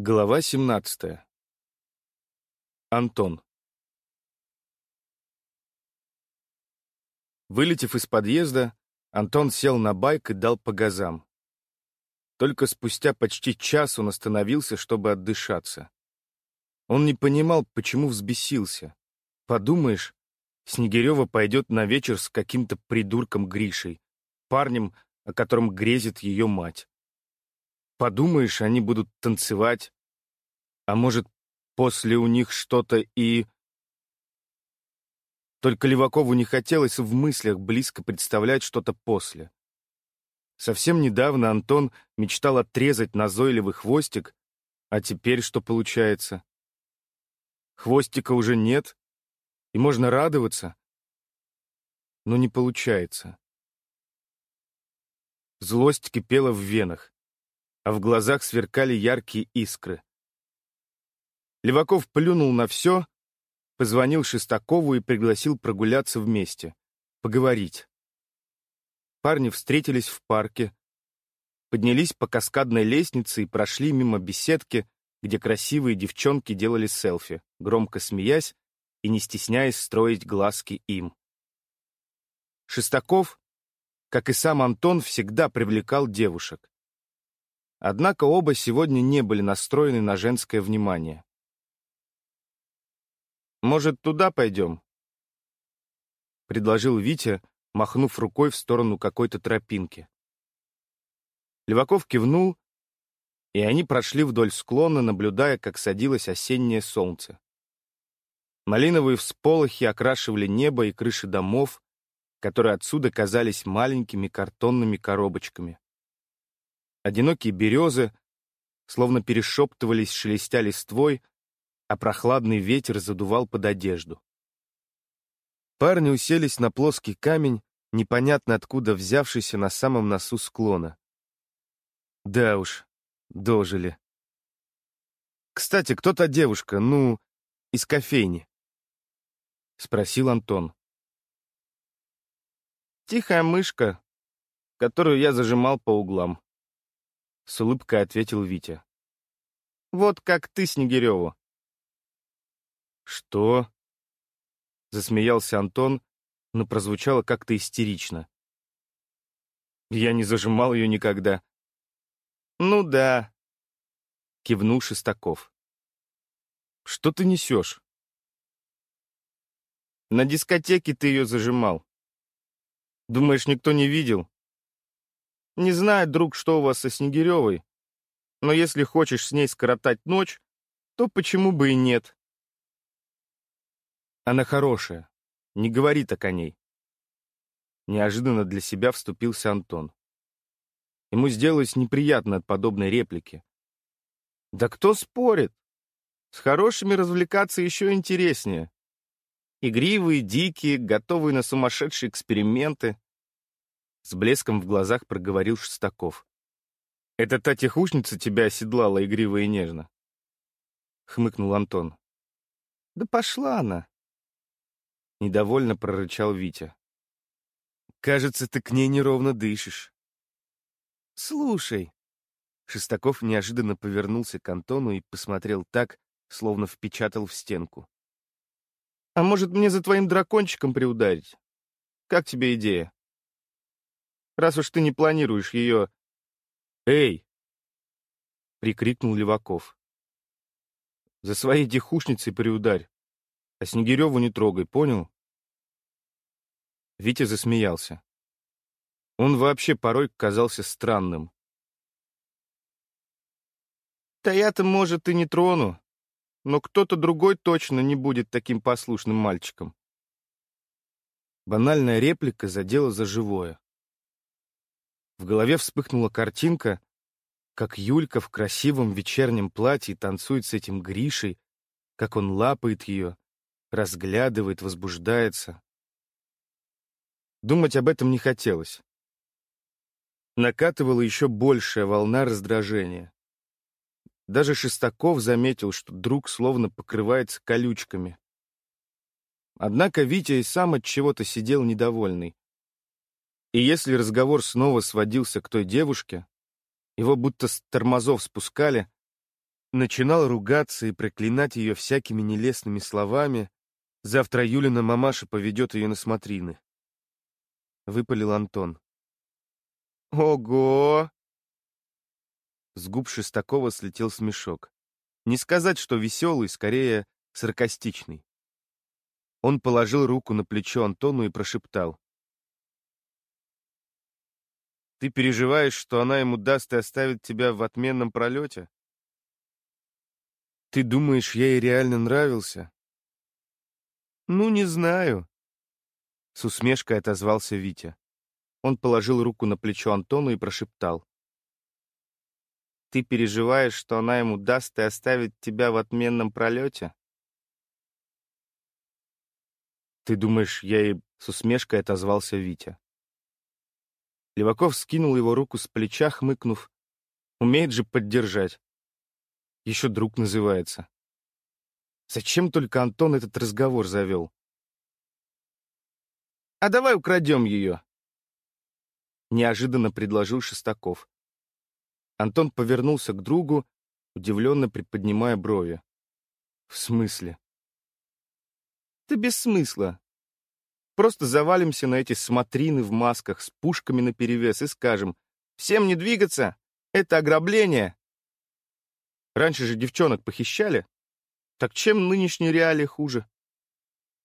Глава 17. Антон. Вылетев из подъезда, Антон сел на байк и дал по газам. Только спустя почти час он остановился, чтобы отдышаться. Он не понимал, почему взбесился. Подумаешь, Снегирева пойдет на вечер с каким-то придурком Гришей, парнем, о котором грезит ее мать. Подумаешь, они будут танцевать. А может, после у них что-то и... Только Левакову не хотелось в мыслях близко представлять что-то после. Совсем недавно Антон мечтал отрезать назойливый хвостик, а теперь что получается? Хвостика уже нет, и можно радоваться, но не получается. Злость кипела в венах а в глазах сверкали яркие искры. Леваков плюнул на все, позвонил Шестакову и пригласил прогуляться вместе, поговорить. Парни встретились в парке, поднялись по каскадной лестнице и прошли мимо беседки, где красивые девчонки делали селфи, громко смеясь и не стесняясь строить глазки им. Шестаков, как и сам Антон, всегда привлекал девушек. Однако оба сегодня не были настроены на женское внимание. «Может, туда пойдем?» — предложил Витя, махнув рукой в сторону какой-то тропинки. Леваков кивнул, и они прошли вдоль склона, наблюдая, как садилось осеннее солнце. Малиновые всполохи окрашивали небо и крыши домов, которые отсюда казались маленькими картонными коробочками. Одинокие березы словно перешептывались, шелестя листвой, а прохладный ветер задувал под одежду. Парни уселись на плоский камень, непонятно откуда взявшийся на самом носу склона. Да уж, дожили. «Кстати, кто та девушка, ну, из кофейни?» — спросил Антон. «Тихая мышка, которую я зажимал по углам», с улыбкой ответил Витя. «Вот как ты, Снегиреву». «Что?» Засмеялся Антон, но прозвучало как-то истерично. «Я не зажимал ее никогда». «Ну да», — кивнул Шестаков. «Что ты несешь?» «На дискотеке ты ее зажимал. Думаешь, никто не видел?» Не знаю, друг, что у вас со Снегиревой, но если хочешь с ней скоротать ночь, то почему бы и нет? Она хорошая, не говори так о ней. Неожиданно для себя вступился Антон. Ему сделалось неприятно от подобной реплики. Да кто спорит? С хорошими развлекаться еще интереснее. Игривые, дикие, готовые на сумасшедшие эксперименты. С блеском в глазах проговорил Шестаков. «Это та тихушница тебя оседлала игриво и нежно?» Хмыкнул Антон. «Да пошла она!» Недовольно прорычал Витя. «Кажется, ты к ней неровно дышишь». «Слушай!» Шестаков неожиданно повернулся к Антону и посмотрел так, словно впечатал в стенку. «А может, мне за твоим дракончиком приударить? Как тебе идея?» Раз уж ты не планируешь ее... «Эй!» — прикрикнул Леваков. «За своей тихушницей приударь, а Снегиреву не трогай, понял?» Витя засмеялся. Он вообще порой казался странным. «Да я-то, может, и не трону, но кто-то другой точно не будет таким послушным мальчиком». Банальная реплика задела за живое. В голове вспыхнула картинка, как Юлька в красивом вечернем платье танцует с этим Гришей, как он лапает ее, разглядывает, возбуждается. Думать об этом не хотелось. Накатывала еще большая волна раздражения. Даже Шестаков заметил, что друг словно покрывается колючками. Однако Витя и сам от чего-то сидел недовольный. И если разговор снова сводился к той девушке, его будто с тормозов спускали, начинал ругаться и проклинать ее всякими нелестными словами, завтра Юлина мамаша поведет ее на смотрины. Выпалил Антон. «Ого!» С губ Шестакова слетел смешок. Не сказать, что веселый, скорее саркастичный. Он положил руку на плечо Антону и прошептал. «Ты переживаешь, что она ему даст и оставит тебя в отменном пролете? Ты думаешь, я ей реально нравился?» «Ну, не знаю», — с усмешкой отозвался Витя. Он положил руку на плечо Антону и прошептал. «Ты переживаешь, что она ему даст и оставит тебя в отменном пролете?» «Ты думаешь, я и с усмешкой отозвался Витя?» Леваков скинул его руку с плеча, хмыкнув. «Умеет же поддержать. Еще друг называется. Зачем только Антон этот разговор завел?» «А давай украдем ее!» Неожиданно предложил Шестаков. Антон повернулся к другу, удивленно приподнимая брови. «В смысле?» Да без смысла. Просто завалимся на эти смотрины в масках с пушками наперевес и скажем, всем не двигаться, это ограбление. Раньше же девчонок похищали. Так чем нынешние реалии хуже?